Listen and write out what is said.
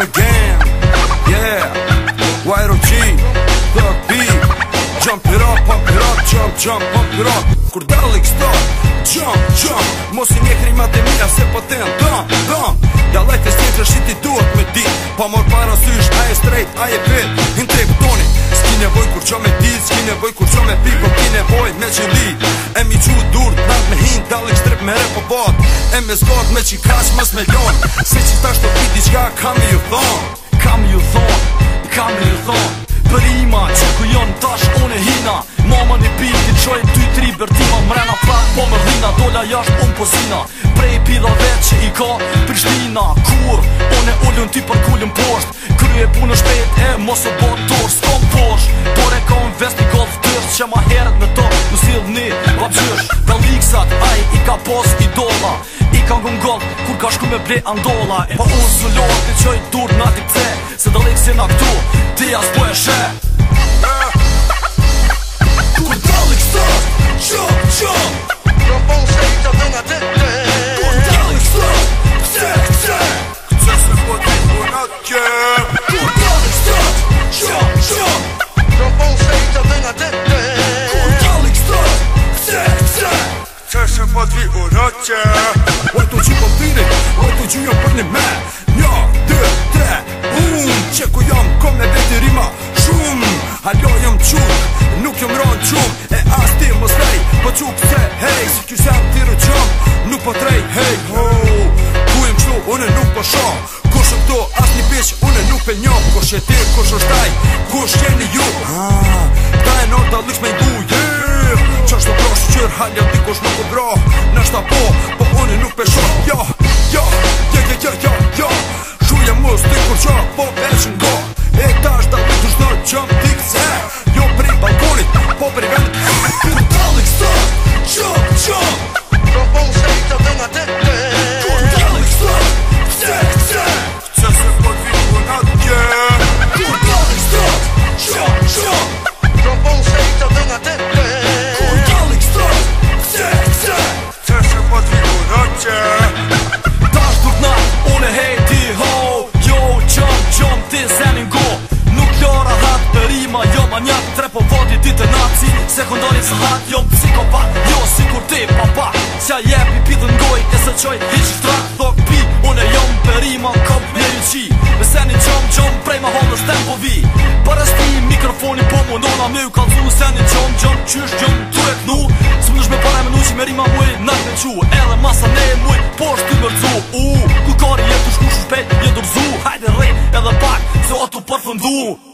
the game Yeah White OG The B Jump it up, pump it up Jump, jump, pump it up Kur dalik stop Jump, jump Mosi i nje krima dhe mija Se po të jenë dëm, dëm Dalajt e stjenë që shiti me dit Pa mor para sysh A straight, a e pit Intrip toni Ski nevoj kur që nevoj Kur që me pi po ki nevoj me që li E mi qu dur të me hin Dalik shtrep me repo bot E me zgot me që kas mës me lon Se që ta shto pi di qka kam ju thon Kam ju thon Kam ju thon Për ima që ku jon tash une hina Mama një pi ti qoj ty tri bërtima Mrena flak pra, po më rrina Dolla jasht un pozina Prej pila vet që i ka Prishtina Kur une ullun ti për kullin posht Krye punë shpet e mos o bot tor S'kom posht ndolla I ka ngu kur ka shku me ble E Pa unë zullon, i qojnë dur nga t'i pëthe Se dhe lekë si nga këtu, ti as po e kuroqe Uaj të që kom tini, uaj të që për një me Një, jo, dë, tre, unë Që ku jam, kom e veti rima Shumë, halo jam qumë Nuk jam ronë qumë E as ti më slej, po qukë se hej Si kjus jam tiru qumë, nuk po trej Hej, ho, ku jem qlu, une nuk po shumë Kush është to, as një bish, une nuk pe njëmë Kush e ti, kush është taj, kush jeni ju Ta e nërta lëks me ndu, je Σαν στο πρόσωπο, χάλια δίκο μου κοντρό. Να στα πω, παγόνι νου πεσό. Yo, yo, yo, yo, yo, yo, yo. Σούλια μου δίκο, yo, ε. πω as and τα λίτους, no jump dicks, eh. Yo, πριν παγόνι, pop and go. Κουτάλικ στο, jump, jump. Ροπό, σε τα δέμα τέτοια. Κουτάλικ στο, τσεκ, τσεκ. Chcę Se ta të jom psikopat Jo si kur ti papa Qa jepi pithë ngoj E se qoj i që Thok pi Unë e jom për i ma kom një ju qi Me një qom qom Prej ma hondë është tempo vi Për e sti mikrofoni Po më nona me ju kanë zu Se një qom qom Qysh qom të e knu Së më nëshme për e menu Që me rima muj në të qu Edhe masa ne muj Por shtu më rëzu Uuu Kukari e të shku shpet Një dorzu Hajde rrit Edhe pak Se o të përfëndu